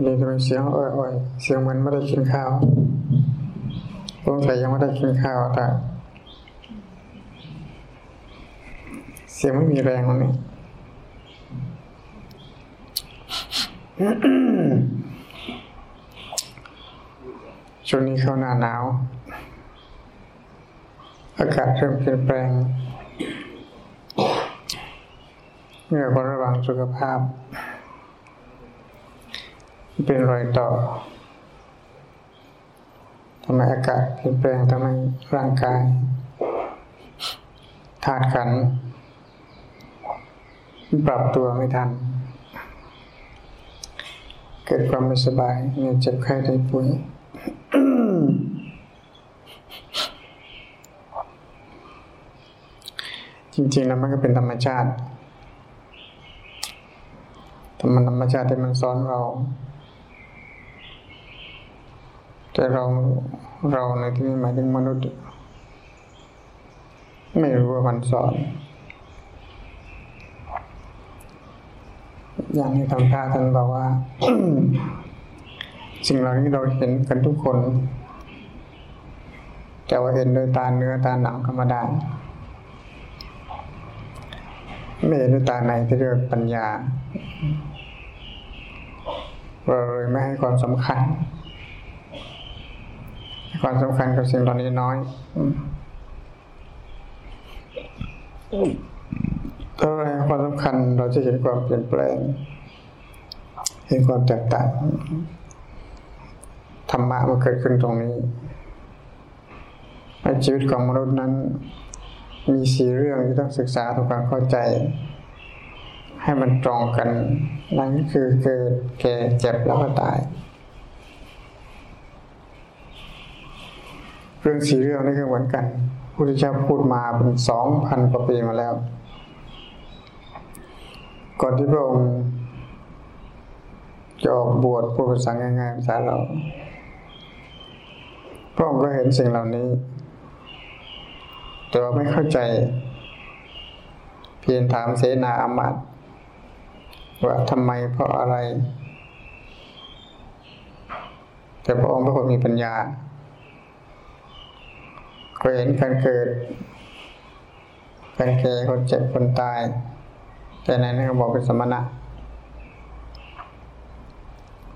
นี่ทำไมเสียงอ่อยๆ เสียงเหมือนไม่ได้กินข้าวสงสัยยังไม่ได้กินข้าวแต่เสียงไม่มีแรงวันนี้ช่วงนี้เข้าหน้าหนาว อากาศเริ่มเปลี่ยนแปลงเมื่อคนระวังสุขภาพ เป็นรอยต่อทำให้อากาศเปลี่ยนแปลงทำให้ร่างกายธาตุขันปรับตัวไม่ทัน เกิดความไม่สบายเมื่อเจ็บไข้ได้ป่วยจริงๆแล้วมันก็เป็นธรรมชาติแต่มันธรรมชาติที่มันสอนเรา แต่เราเราในที่นี้หมายถึงมนุษย์ ไม่รู้ว่ามันสอน อย่างที่ทำท่าท่านบอกว่า สิ่งเหล่านี้เราเห็นกันทุกคน แต่ว่าเห็นโดยตาเนื้อตาหนังธรรมดาไม่เห็นด้วยตาในที่เรียกปัญญาเราเลยไม่ให้ความสำคัญ ความสำคัญกับสิ่งเหล่านี้น้อยถ้าเราให้ความสำคัญเราจะเห็นความเปลี่ยนแปลง เห็นความแตกต่างธรรมะมันเกิดขึ้นตรงนี้ในชีวิตของมนุษย์นั้น มีสี่เรื่องที่ต้องศึกษาทำความเข้าใจ ให้มันตรงกัน นั่นคือเกิดแก่เจ็บแล้วก็ตาย เรื่องสี่เรื่องนี่คือเหมือนกันพุทธเจ้าพูดมาเป็นสองพันกว่าปีมาแล้ว ก่อนที่พระองค์จะออกบวชพูดภาษาง่ายๆภาษาเราพระองค์ก็เห็นสิ่งเหล่านี้ แต่ว่าไม่เข้าใจ เพียงถามเสนาอามาตย์ว่าทำไมเพราะอะไร แต่พระองค์เป็คนมีปัญญา เห็นการเกิดการแก่คนเจ็บคนตาย แต่ในนั้นก็บอกเป็นสมณะ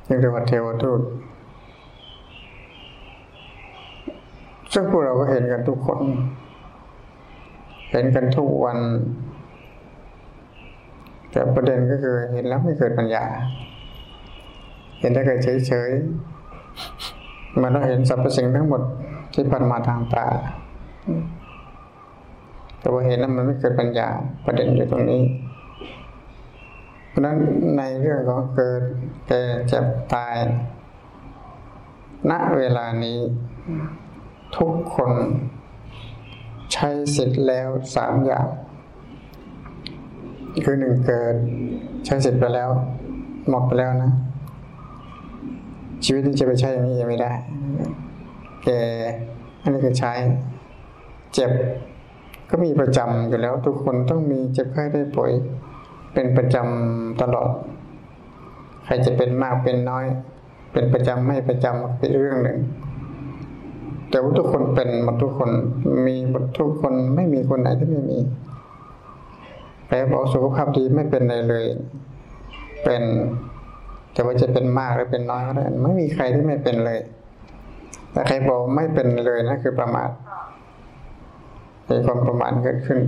ยังเรียกว่าเทวทูตซึ่งพวกเราก็เห็นกันทุกคน เห็นกันทุกวัน แต่ประเด็นก็คือเห็นแล้วไม่เกิดปัญญา เห็นได้เกิดเฉยๆมันต้องเห็นสรรพสิ่งทั้งหมด ที่ผ่านมาทางตา แต่ว่าเห็นแล้วมันไม่เกิดปัญญาประเด็นอยู่ตรงนี้ เพราะนั้นในเรื่องของเกิดแก่เจ็บตาย ณเวลานี้ ทุกคนใช้สิทธิ์แล้วสามอย่างคือหนึ่งเกิดใช้สิทธิ์ไปแล้ว หมดไปแล้วนะ ชีวิตนี้จะไปใช้อย่างนี้ยังไม่ได้ แก่อันนี้คือใช้ เจ็บ ก็มีประจำอยู่แล้ว ทุกคนต้องมีเจ็บไข้ได้ป่วยเป็นประจำตลอด ใครจะเป็นมากเป็นน้อย เป็นประจำไม่ประจำเป็นเรื่องหนึ่ง แต่ว่าทุกคนเป็นหมดทุกคนมีหมดทุกคนไม่มีคนไหนที่ไม่มีแปลบอกสุขภาพดีไม่เป็นอะไรเลย เป็น แต่ว่าจะเป็นมากหรือเป็นน้อยก็ได้ไม่มีใครที่ไม่เป็นเลย แต่ใครบอกไม่เป็นเลยนะคือประมาทมีความประมาทเกิดขึ้น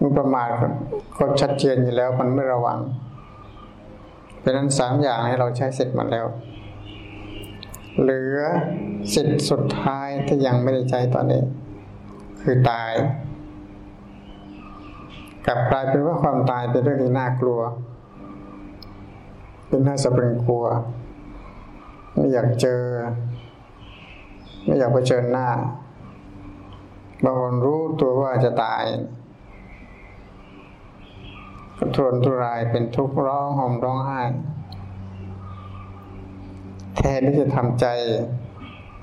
มันประมาทก็ชัดเจนอยู่แล้ว มันไม่ระวังเพราะนั้นสามอย่างให้เราใช้เสร็จหมดแล้ว เหลือสิทธิ์สุดท้ายที่ยังไม่ได้ใช้ตอนนี้ คือตาย กลับกลายเป็นว่าความตายเป็นเรื่องที่น่ากลัว เป็นน่าสะพรึงกลัว ไม่อยากเจอ ไม่อยากเผชิญหน้า บางคนรู้ตัวว่าจะตายก็ทนทุรายเป็นทุกข์ร้องห่มร้องไห้ แทนที่จะทำใจ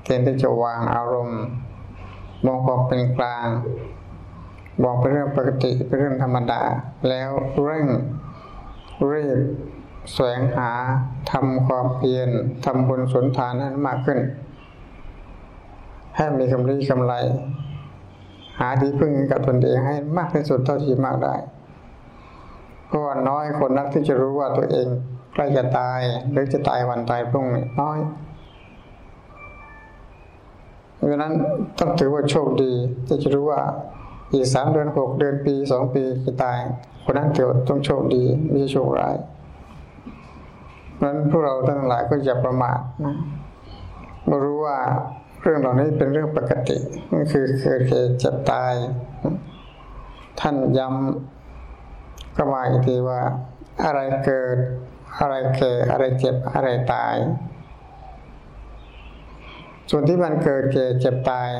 แทนที่จะวางอารมณ์ มองความเป็นกลางมองเป็นเรื่องปกติเป็นเรื่องธรรมดา แล้วเร่งรีบแสวงหาทำความเพียรทำบุญสนทานให้มากขึ้น ให้มีกำไรกำไร หาที่พึ่งกับตนเองให้มากที่สุดเท่าที่มากได้ เพราะว่าน้อยคนนักที่จะรู้ว่าตัวเองใกล้จะตายหรือจะตายวันตายพรุ่งน้อยเพราะนั้นต้องถือว่าโชคดีที่จะรู้ว่าอีกสามเดือนหกเดือนปีสองปีจะตาย คนนั้นถือต้องโชคดีไม่ใช่โชคร้ายเพราะนั้นพวกเราทั้งหลายก็อย่าประมาทนะรู้ว่า เรื่องเหล่านี้เป็นเรื่องปกตินั่คือเกิดเกิดจะตาย ท่านย้ำก็มาอีกทีว่า อะไรเกิด อะไรเกิดอะไรเจ็บอะไรตาย ส่วนที่มันเกิดเกิดเจ็บตาย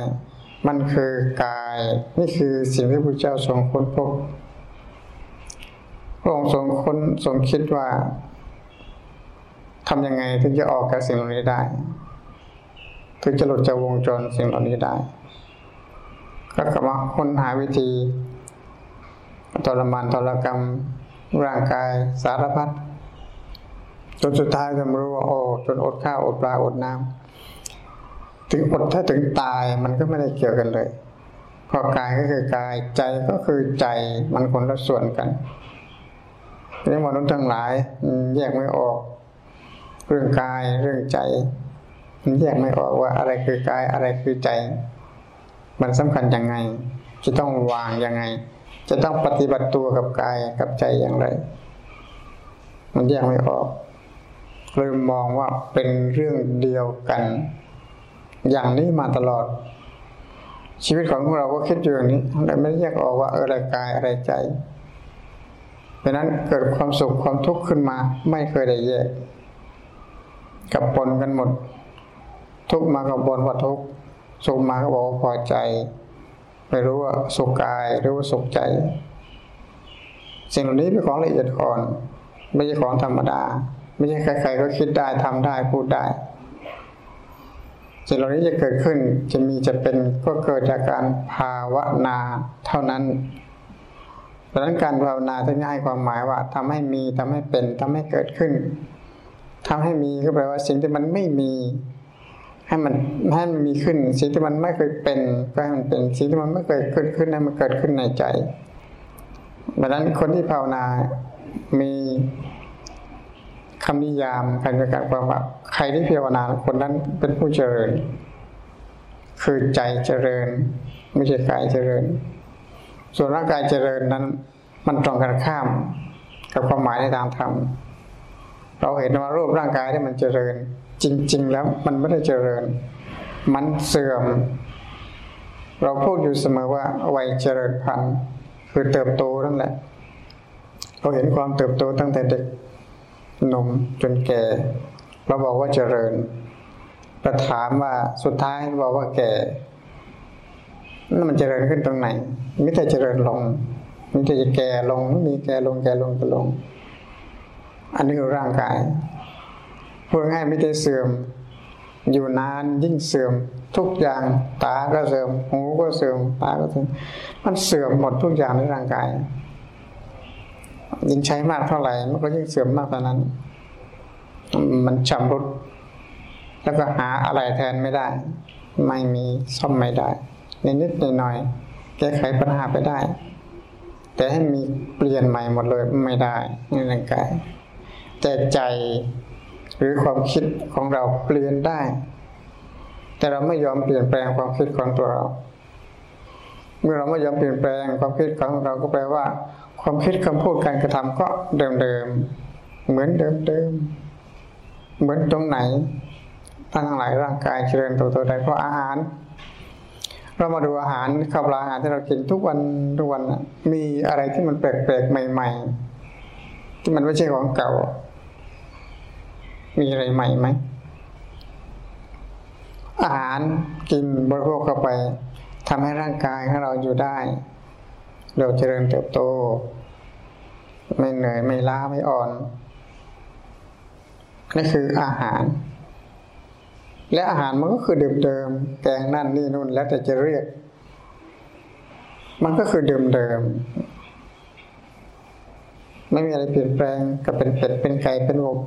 มันคือกาย นี่คือสิ่งที่พระเจ้าทรงค้นพบพระองค์ทรงค้นทรงคิดว่าทำยังไงถึงจะออกจากสิ่งเหล่านี้ได้ ถึงจะหลุดจากวงจรสิ่งเหล่านี้ได้ ก็กลับมาค้นหาวิธีทรมานทรกรรม ร่างกายสารพัดจนสุดท้ายจะรู้ว่าโอ้จนอดข้าวอดปลาอดน้ำถึงอดถ้าถึงตายมันก็ไม่ได้เกี่ยวกันเลยเพราะกายก็คือกายใจก็คือใจมันคนละส่วนกันนี่มนุษย์ทั้งหลายแยกไม่ออก เรื่องกายเรื่องใจ แยกไม่ออกว่าอะไรคือกายอะไรคือใจ มันสำคัญยังไง จะต้องวางยังไง จะต้องปฏิบัติตัวกับกายกับใจอย่างไร มันแยกไม่ออกเลยมองว่าเป็นเรื่องเดียวกัน อย่างนี้มาตลอด ชีวิตของเราก็คิดอยู่อย่างนี้แต่ไม่แยกออกว่าอะไรกายอะไรใจเพราะนั้นเกิดความสุขความทุกข์ขึ้นมา ไม่เคยได้แยกกับปนกันหมด ทุกมากับบนว่าทุกสุขมาก็บอกว่าพอใจ ไม่รู้ว่าสุขกายหรือว่าสุขใจ สิ่งเหล่านี้เป็นของละเอียดอ่อน ไม่ใช่ของธรรมดา ไม่ใช่ใครๆก็คิดได้ทำได้พูดได้สิ่งเหล่านี้จะเกิดขึ้นจะมีจะเป็นก็เกิดจากการภาวนาเท่านั้นเพราะนั้นการภาวนาจะง่ายความหมายว่าทำให้มีทำให้เป็นทำให้เกิดขึ้นทำให้มีก็แปลว่าสิ่งที่มันไม่มี ให้มันให้มันมีขึ้นสิ่งที่มันไม่เคยเป็นก็ให้มันเป็นสิ่งที่มันไม่เคยเกิดขึ้นให้มันเกิดขึ้นในใจดังนั้นคนที่ภาวนามีคำนิยามการประกาศความว่าใครที่ภาวนาคนนั้นเป็นผู้เจริญ คือใจเจริญ ไม่ใช่กายเจริญ ส่วนร่างกายเจริญนั้น มันตรงกันข้าม กับความหมายในทางธรรมเราเห็นว่ารูปร่างกายที่มันเจริญ จริง ๆ แล้วมันไม่ได้เจริญ มันเสื่อม เราพูดอยู่เสมอว่าวัยเจริญพันธุ์คือเติบโตนั่นแหละ เราเห็นความเติบโตตั้งแต่เด็กหนุ่มจนแก่ เราบอกว่าเจริญเราถามว่าสุดท้ายบอกว่าแก่นั่นมันเจริญขึ้นตรงไหนมิแต่เจริญลงมิแต่จะแก่ลงมีแก่ลงแก่ลงแก่ลง อันนี้คือร่างกาย พูดง่ายไมิแต่เสื่อม อยู่นานยิ่งเสื่อม ทุกอย่างตาก็เสื่อม หูก็เสื่อมตาก็เสื่อมมันเสื่อมหมดทุกอย่างในร่างกาย ยิ่งใช้มากเท่าไหร่ มันก็ยิ่งเสื่อมมากเท่านั้น มันชำรุดแล้วก็หาอะไรแทนไม่ได้ ไม่มีซ่อมไม่ได้นิดๆหน่อยๆแก้ไขปัญหาไปได้ แต่ให้มีเปลี่ยนใหม่หมดเลยไม่ได้ในร่างกายแต่ใจ หรือความคิดของเราเปลี่ยนได้ แต่เราไม่ยอมเปลี่ยนแปลงความคิดของตัวเรา เมื่อเราไม่ยอมเปลี่ยนแปลงความคิดของเราก็แปลว่า ความคิดคำพูดการกระทำก็เดิมๆเหมือนเดิมๆเหมือนตรงไหนทั้งหลายร่างกายเจริญตัวตัวใดเพราะอาหาร เรามาดูอาหารข้าวปลาอาหารที่เรากินทุกวันทุกวันมีอะไรที่มันแปลกๆใหม่ ๆ ที่มันไม่ใช่ของเก่า มีอะไรใหม่ไหม อาหารกินบริโภคเข้าไปทำให้ร่างกายของเราอยู่ได้ เราเจริญเติบโต ไม่เหนื่อยไม่ล้าไม่อ่อนนี่คืออาหาร และอาหารมันก็คือเดิมๆแกงนั่นนี่นู่นแล้วแต่จะเรียก มันก็คือเดิมๆไม่มีอะไรเปลี่ยนแปลงกับเป็นเป็ดเป็นไก่เป็นกบ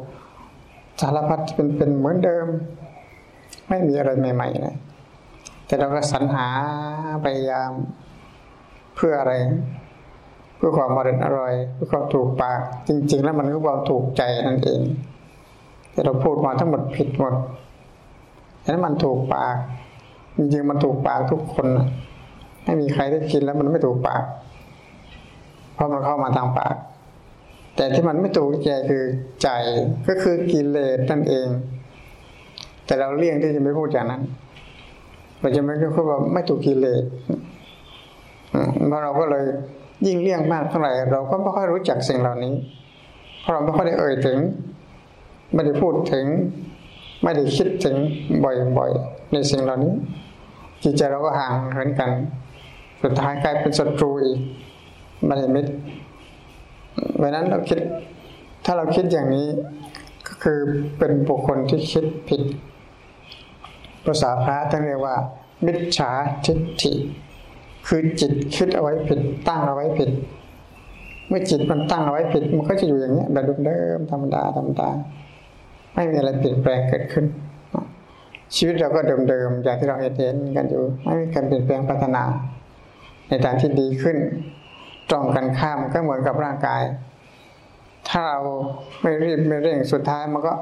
สารพัดเป็นเป็นเหมือนเดิม ไม่มีอะไรใหม่ๆนะแต่เราก็สรรหาพยายามเพื่ออะไร เพื่อความอร่อยอร่อยเพื่อความถูกปาก จริง ๆ แล้วมันคือความถูกใจนั่นเอง แต่เราพูดมาทั้งหมดผิดหมดฉะนั้นมันถูกปาก จริงๆมันถูกปากทุกคนไม่มีใครได้กินแล้วมันไม่ถูกปาก เพราะมันเข้ามาทางปาก แต่ที่มันไม่ถูกใจคือใจก็คือกิเลสนั่นเอง แต่เราเลี่ยงที่จะไม่พูดอย่างนั้นเราจะไม่พูดว่าไม่ถูกกิเลสเพราะเราก็เลยยิ่งเลี่ยงมากเท่าไหร่เราก็ไม่ค่อยรู้จักสิ่งเหล่านี้ เพราะเราไม่ค่อยได้เอ่ยถึง ไม่ได้พูดถึง ไม่ได้คิดถึงบ่อยๆในสิ่งเหล่านี้จิตใจเราก็ห่างเหินกัน สุดท้ายกลายเป็นศัตรูอีกไม่ได้มิตร เพราะนั้นเราคิด ถ้าเราคิดอย่างนี้ ก็คือเป็นบุคคลที่คิดผิด ภาษาพระท่านเรียกว่า มิจฉาทิฏฐิ คือจิตคิดเอาไว้ผิด ตั้งเอาไว้ผิด เมื่อจิตมันตั้งเอาไว้ผิด มันก็จะอยู่อย่างนี้แบบเดิมธรรมดาธรรมดาไม่มีอะไรเปลี่ยนแปลงเกิดขึ้น ชีวิตเราก็เดิมๆอย่างที่เราเห็นกันอยู่ ไม่มีการเปลี่ยนแปลงพัฒนา ในทางที่ดีขึ้น ตรงกันข้ามก็เหมือนกับร่างกาย ถ้าเราไม่รีบไม่เร่งสุดท้ายมันก็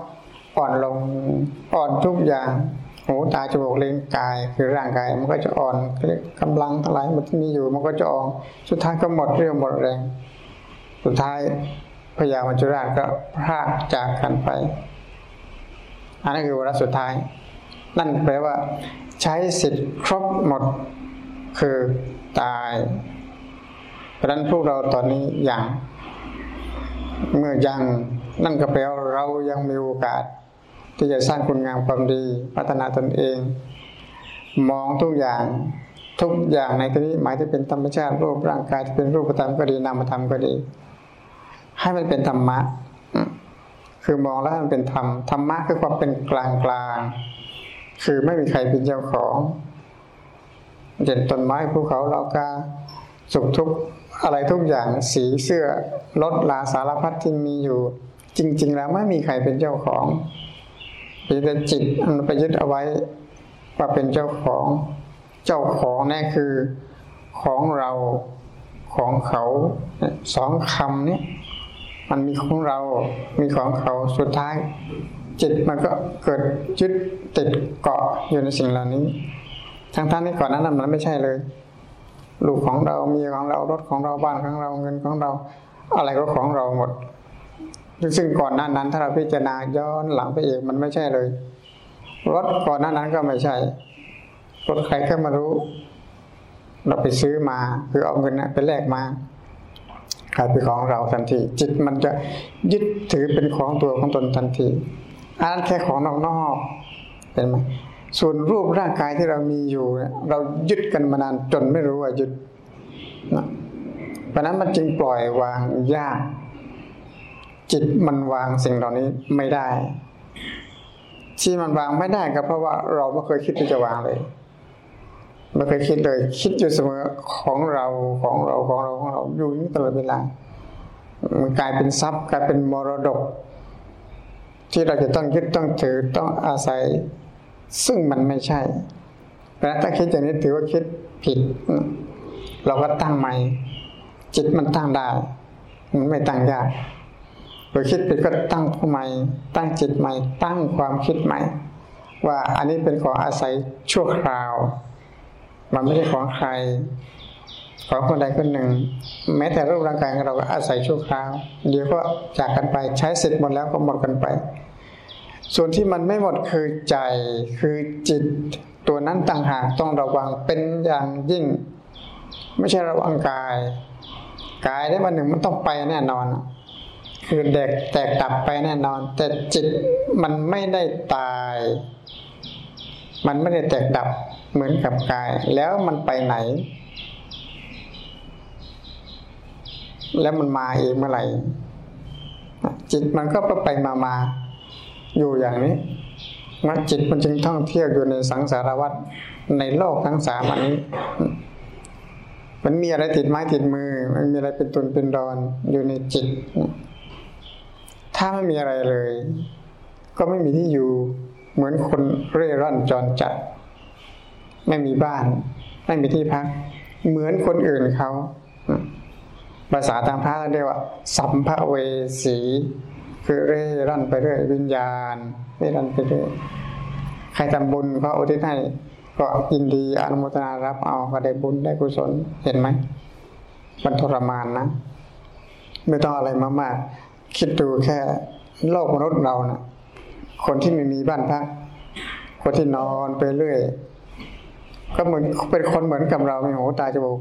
อ่อนลงอ่อนทุกอย่าง หูตาจมูกลิ้นกาย คือร่างกายมันก็จะอ่อนกำลังทั้งหลายมันที่มีอยู่ มันก็จะอ่อนสุดท้ายก็หมดเรี่ยวหมดแรง สุดท้ายพญามัจจุราชก็พรากจากกันไป อันนั้นคือวาระสุดท้าย นั่นแปลว่า ใช้สิทธิ์ครบหมด คือตาย เพราะฉะนั้นพวกเราตอนนี้ยังเมื่อยังนั่นก็แปลว่าเรายังมีโอกาส ที่จะสร้างคุณงามความดี พัฒนาตนเอง มองทุกอย่างทุกอย่างในที่นี้หมายถึงเป็นธรรมชาติรูปร่างกายที่เป็นรูปธรรมก็ดีนามธรรมก็ดี ให้มันเป็นธรรมะคือมองแล้วให้มันเป็นธรรมธรรมะคือความเป็นกลางกลางคือไม่มีใครเป็นเจ้าของเด่นต้นไม้ภูเขาเรากาสุขทุกข์ อะไรทุกอย่างสีเสื้อรถลาสารพัดที่มีอยู่ จริง ๆ แล้วไม่มีใครเป็นเจ้าของเพีแต่จิตมันไปยึดเอาไว้ว่าเป็นเจ้าของเจ้าของนี่คือของเราของเขาสองคำนี้มันมีของเรา มีของเขาสุดท้าย จิตมันก็เกิดยึดติดเกาะอยู่ในสิ่งเหล่านี้ ทั้งท่านที่ก่อนนั้นมันไม่ใช่เลย ลูกของเรามีของเรารถของเราบ้านของเราเงินของเรา อะไรก็ของเราหมด ซึ่งก่อนหน้านั้น ถ้าเราพิจารณาย้อนหลังไปเอีกมันไม่ใช่เลย รถก่อนหน้านั้นก็ไม่ใช่ รถใครก็มารู้ เราไปซื้อมาคือเอาเงินไปแลกมากลายเป็นของเราทันที จิตมันจะยึดถือเป็นของตัวของตนทันทีอันนั้นแค่ของนอกๆเห็นไหม ส่วนรูปร่างกายที่เรามีอยู่ เรายึดกันมานานจนไม่รู้ว่ายึดนะเพราะนั้นมันจึงปล่อยวางยาก จิตมันวางสิ่งเหล่านี้ไม่ได้ ที่มันวางไม่ได้ก็เพราะว่าเราไม่เคยคิดที่จะวางเลยไม่เคยคิดเลย คิดอยู่เสมอของเราของเราของเราของเราอยู่นี่ตลอดเวลามันกลายเป็นทรัพย์กลายเป็นมรดก ที่เราจะต้องยึดต้องถือต้องอาศัย ซึ่งมันไม่ใช่เพราะถ้าคิดอย่างนี้ถือว่าคิดผิด เราก็ตั้งใหม่ จิตมันตั้งได้ มันไม่ตั้งยากหรือคิดผิดก็ตั้งผู้ใหม่ ตั้งจิตใหม่ ตั้งความคิดใหม่ ว่าอันนี้เป็นของอาศัยชั่วคราว มันไม่ใช่ของใคร ของคนใดคนหนึ่ง แม้แต่รูปร่างกายของเราก็อาศัยชั่วคราว เดี๋ยวก็จากกันไปใช้เสร็จหมดแล้วก็หมดกันไป ส่วนที่มันไม่หมดคือใจคือจิต ตัวนั้นต่างหากต้องระวังเป็นอย่างยิ่ง ไม่ใช่ระวังกาย กายได้วันหนึ่งมันต้องไปแน่นอน คือเด็กแตกดับไปแน่นอน แต่จิตมันไม่ได้ตาย มันไม่ได้แตกดับเหมือนกับกาย แล้วมันไปไหน แล้วมันมาเองเมื่อไหร่จิตมันก็ไปมามา อยู่อย่างนี้ มันจิตมันจึงท่องเที่ยวอยู่ในสังสารวัฏในโลกทั้งสามอันนี้ มันมีอะไรติดไม้ติดมือ มันมีอะไรเป็นตุนเป็นดอนอยู่ในจิต ถ้าไม่มีอะไรเลย ก็ไม่มีที่อยู่เหมือนคนเร่ร่อนจรจัด ไม่มีบ้าน ไม่มีที่พัก เหมือนคนอื่นเขาภาษาทางพระเรียกว่า สัมภเวสี คือเร่ร่อนไปเรื่อยวิญญาณเร่ร่อนไปเรื่อยใครทำบุญก็อุทิศให้ก็ยินดีอนุโมทนารับเอาก็ได้บุญได้กุศลเห็นไหมมันทรมานนะ ไม่ต้องอะไรมากๆ คิดดูแค่โลกมนุษย์เรานะ่ะ คนที่ไม่มีบ้านพักคนที่นอนไปเรื่อย ก็เหมือนเป็นคนเหมือนกับเรามีหูตาจมูก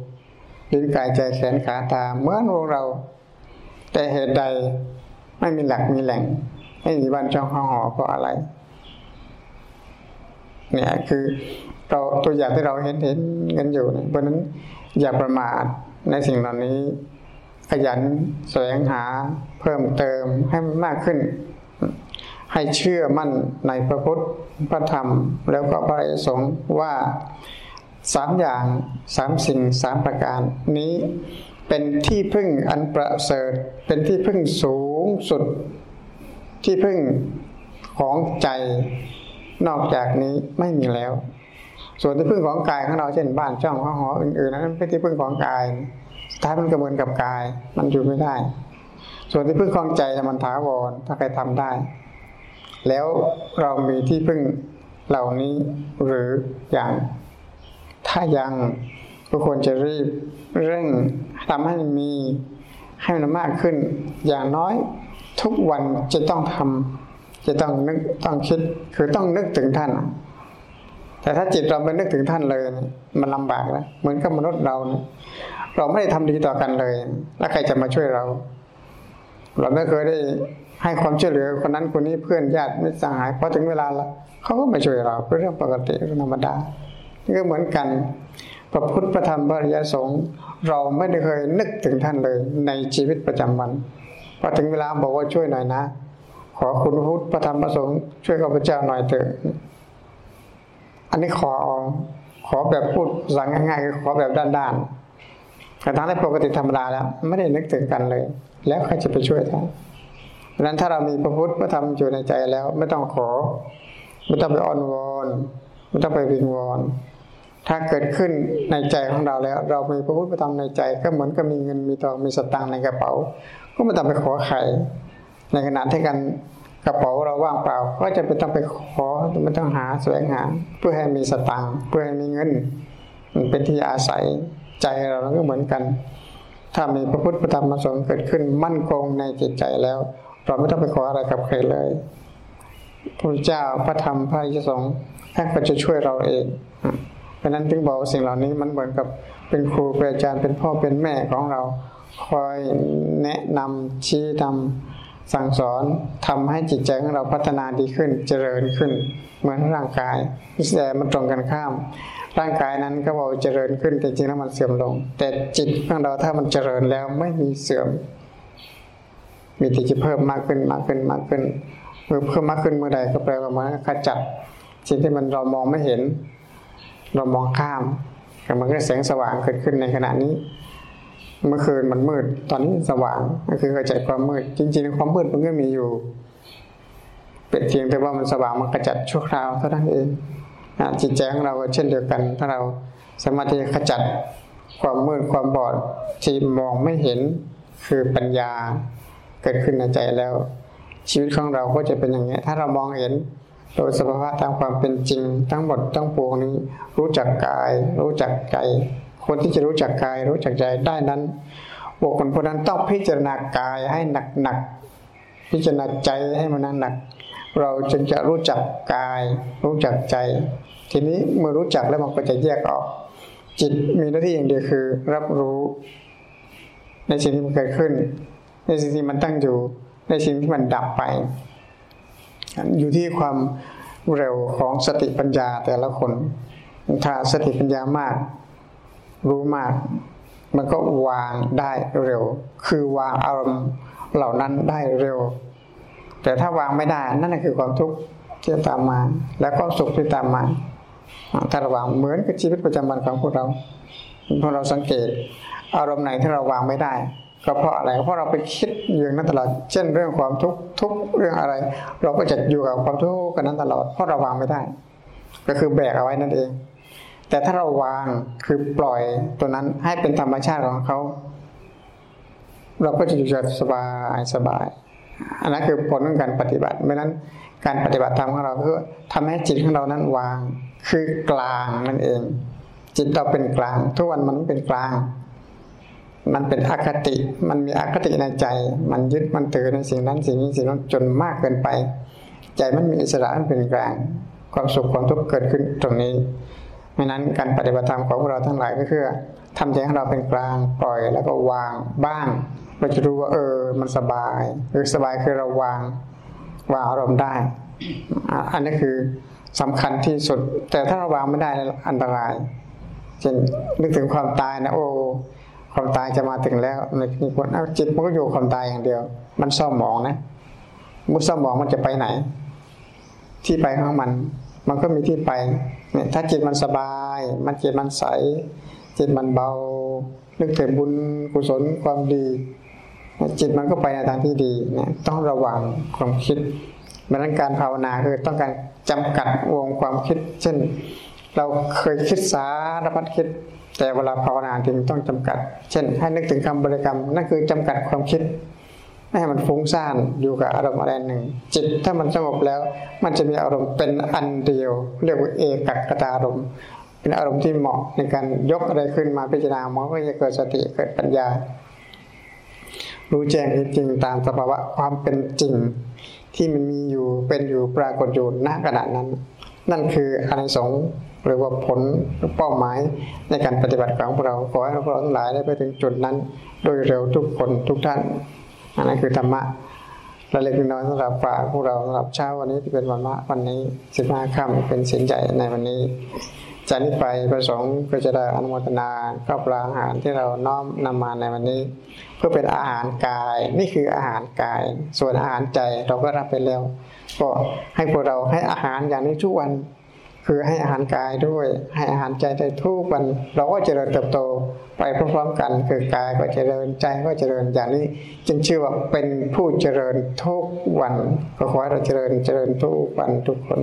ลิ้นกายใจแขนขาตาเหมือนพวกเรา แต่เหตุใด ไม่มีหลักมีแหล่ง ไม่มีบ้านช่องห้องหอเพราะอะไร เนี่ยคือเราตัวอย่างที่เราเห็นเห็นกันอยู่เนี่ยเพราะนั้นอย่าประมาทในสิ่งเหล่านี้ ขยันแสวงหาเพิ่มเติมให้มันมากขึ้น ให้เชื่อมั่นในพระพุทธพระธรรม แล้วก็พระสงฆ์ว่าสามอย่างสามสิ่งสามประการนี้เป็นที่พึ่งอันประเสริฐเป็นที่พึ่งสูง สุดที่พึ่งของใจนอกจากนี้ไม่มีแล้ว ส่วนที่พึ่งของกายของเราเช่นบ้านช่องห้องหออื่นๆนั้นเป็นที่พึ่งของกายท้ายมันก็เหมือนกับกาย มันอยู่ไม่ได้ ส่วนที่พึ่งของใจมันถาวรถ้าใครทำได้ แล้วเรามีที่พึ่งเหล่านี้หรืออย่างถ้ายังก็ควรจะรีบเร่งทำให้มี ให้มันมากขึ้น อย่างน้อยทุกวันจะต้องทำจะต้องนึกต้องคิด คือต้องนึกถึงท่าน แต่ถ้าจิตเราไม่นึกถึงท่านเลย มันลำบากแล้วเหมือนกับมนุษย์เราเนี่ยเราไม่ได้ทำดีต่อกันเลย แล้วใครจะมาช่วยเรา เราไม่เคยได้ให้ความช่วยเหลือคนนั้นคนนี้เพื่อนญาติไม่สหายพอถึงเวลาแล้วเขาก็ไม่ช่วยเราเป็นเรื่องปกติธรรมดาก็เหมือนกัน พระพุทธพระธรรมพระริยสงฆ์เราไม่ได้เคยนึกถึงท่านเลยในชีวิตประจำวันพอถึงเวลาบอกว่าช่วยหน่อยนะ ขอคุณพุทธพระธรรมพระสงฆ์ช่วยข้าพเจ้าหน่อยเถอะอันนี้ขอขอแบบพูดสั่งง่ายๆคือขอแบบด้านๆแต่ทั้งในปกติธรรมดาแล้ว ไม่ได้นึกถึงกันเลย แล้วใครจะไปช่วยท่านดังนั้นถ้าเรามีพระพุทธพระธรรมอยู่ในใจแล้ว ไม่ต้องขอ ไม่ต้องไปอ้อนวอน ไม่ต้องไปวิงวอน ถ้าเกิดขึ้นในใจของเราแล้ว เรามีพระพุทธธรรมในใจ ก็เหมือนกับมีเงินมีทองมีสตางค์ในกระเป๋า ก็ไม่ต้องไปขอใครในขณะที่กันกระเป๋าเราว่างเปล่า ก็จะไปต้องไปขอไม่ต้องหาแสวงหา เพื่อให้มีสตางค์เพื่อให้มีเงิน มันเป็นที่อาศัยใจเราก็เหมือนกัน ถ้ามีพระพุทธธรรมมาสงเกิดขึ้นมั่นคงในจิตใจแล้ว เราไม่ต้องไปขออะไรกับใครเลยพระเจ้าพระธรรมพระยสงฆ์ท่านก็จะช่วยเราเอง เพราะนั้นจึงบอกว่าสิ่งเหล่านี้มันเหมือนกับเป็นครูเป็นอาจารย์เป็นพ่อเป็นแม่ของเรา คอยแนะนำชี้ทำสั่งสอนทำให้จิตใจของเราพัฒนาดีขึ้นเจริญขึ้น เหมือนร่างกายแต่มันตรงกันข้าม ร่างกายนั้นก็บอกเจริญขึ้นแต่จริงแล้วมันเสื่อมลง แต่จิตของเราถ้ามันเจริญแล้วไม่มีเสื่อม มีแต่จะเพิ่มมากขึ้นมากขึ้นมากขึ้นเมื่อเพิ่มมากขึ้นเมื่อใดก็แปลว่ามันขจัดสิ่งที่มันเรามองไม่เห็น เรามองข้ามแต่มันก็แสงสว่างเกิดขึ้นในขณะนี้ เมื่อคืนมันมืด ตอนนี้สว่างก็คือขจัดความมืด จริงๆความมืดมันก็มีอยู่เป็นเพียงแต่ว่ามันสว่างมันกระจัดชั่วคราวเท่านั้นเองจิตใจของเราก็เช่นเดียวกัน ถ้าเราสามารถที่จะขจัดความมืดความบอดที่มองไม่เห็นคือปัญญาเกิดขึ้นในใจแล้ว ชีวิตของเราก็จะเป็นอย่างนี้ถ้าเรามองเห็น โดยสภาวะตามความเป็นจริง ทั้งหมดทั้งปวงนี้ รู้จักกาย รู้จักใจ คนที่จะรู้จักกาย รู้จักใจได้นั้นบุคคลคนนั้นต้องพิจารณากายให้หนักหนักพิจารณาใจให้มันหนัก เราจึงจะรู้จักกาย รู้จักใจ ทีนี้เมื่อรู้จักแล้วมันก็จะแยกออก จิตมีหน้าที่อย่างเดียวคือ รับรู้ ในสิ่งที่มันเกิดขึ้น ในสิ่งที่มันตั้งอยู่ ในสิ่งที่มันดับไป อยู่ที่ความเร็วของสติปัญญาแต่ละคน ถ้าสติปัญญามาก รู้มาก มันก็วางได้เร็ว คือวางอารมณ์เหล่านั้นได้เร็ว แต่ถ้าวางไม่ได้นั่นคือความทุกข์ที่ตามมา และความสุขที่ตามมาถ้าระวางเหมือนกับชีวิตประจำวันของพวกเราพอเราสังเกต อารมณ์ไหนที่เราวางไม่ได้ ก็เพราะอะไรเพราะเราไปคิดอย่างนั้นตลอด เช่นเรื่องความทุกข์ทุกเรื่องอะไร เราก็จะอยู่กับความทุกข์กันนั้นตลอด เพราะเราวางไม่ได้ ก็คือแบกเอาไว้นั่นเอง แต่ถ้าเราวางคือปล่อยตัวนั้นให้เป็นธรรมชาติของเขาเราก็จะอยู่แบบสบายสบาย อันนั้นคือผลของการปฏิบัติไม่นั้นการปฏิบัติธรรมของเราเพื่อทำให้จิตของเรานั้นวางคือกลางนั่นเอง จิตเราเป็นกลาง ทุกวันมันเป็นกลาง มันเป็นอคติ มันมีอคติในใจ มันยึดมันถือในสิ่งนั้นสิ่งนี้สิ่งนั้นจนมากเกินไป ใจมันมีอิสระมันเป็นกลาง ความสุขความทุกข์เกิดขึ้นตรงนี้ดังนั้นการปฏิบัติธรรมของเราทั้งหลายก็คือทำใจของเราเป็นกลางปล่อยแล้วก็วางบ้างเราจะรู้ว่าเออ มันสบายหรือสบายคือเราวางวางอารมณ์ได้ อันนี้คือสำคัญที่สุด แต่ถ้าเราวางไม่ได้อันตรายเช่นนึกถึงความตายนะโอ้ ความตายจะมาถึงแล้วในนี่คนจิตมันก็อยู่ความตายอย่างเดียว มันเศร้าหมองนะมุเศร้าหมองมันจะไปไหน ที่ไปของมัน มันก็มีที่ไปเนี่ยถ้าจิตมันสบาย มันจิตมันใส จิตมันเบา นึกถึงบุญกุศลความดี จิตมันก็ไปในทางที่ดีเนี่ยต้องระวังความคิดดังนั้นการภาวนาคือต้องการจำกัดวงความคิด เช่น เราเคยคิดสารพัดคิด แต่เวลาภาวนาจริงต้องจำกัด เช่น ให้นึกถึงคำบริกรรมนั่นคือจำกัดความคิด ไม่ให้มันฟุ้งซ่านอยู่กับอารมณ์อะไรหนึ่ง จิตถ้ามันสงบแล้ว มันจะมีอารมณ์เป็นอันเดียว เรียกว่าเอกกตารมณ์เป็นอารมณ์ที่เหมาะในการยกอะไรขึ้นมาพิจารณามันก็จะเกิดสติเกิดปัญญา รู้แจ้งจริงตามสภาวะความเป็นจริง ที่มันมีอยู่เป็นอยู่ปรากฏอยู่ณขณะนั้น นั่นคืออานิสงส์ หรือว่าผลเป้าหมายในการปฏิบัติของพวกเราขอให้พวกเราทั้งหลายได้ไปถึงจุดนั้น โดยเร็วทุกคนทุกท่านอันนั้นคือธรรมะระเล็กน้อยสำหรับฝากพวกเราสำหรับเช้าวันนี้ที่เป็นวันมะวันนี้สิบห้าค่ำเป็นสินใหญ่ในวันนี้จากนี้ไปประสงค์ก็จะได้อนุโมทนาข้าวปลาอาหารที่เราน้อมนำมาในวันนี้ เพื่อเป็นอาหารกายนี่คืออาหารกาย ส่วนอาหารใจเราก็รับไปแล้ว ก็ให้พวกเราให้อาหารอย่างนี้ทุกวัน คือให้อาหารกายด้วย ให้อาหารใจได้ทุกวัน เราก็เจริญเติบโตไปพร้อมๆกัน คือกายก็เจริญใจก็เจริญอย่างนี้ จึงชื่อว่าเป็นผู้เจริญทุกวันก็ขอให้เราเจริญเจริญทุกวันทุกคน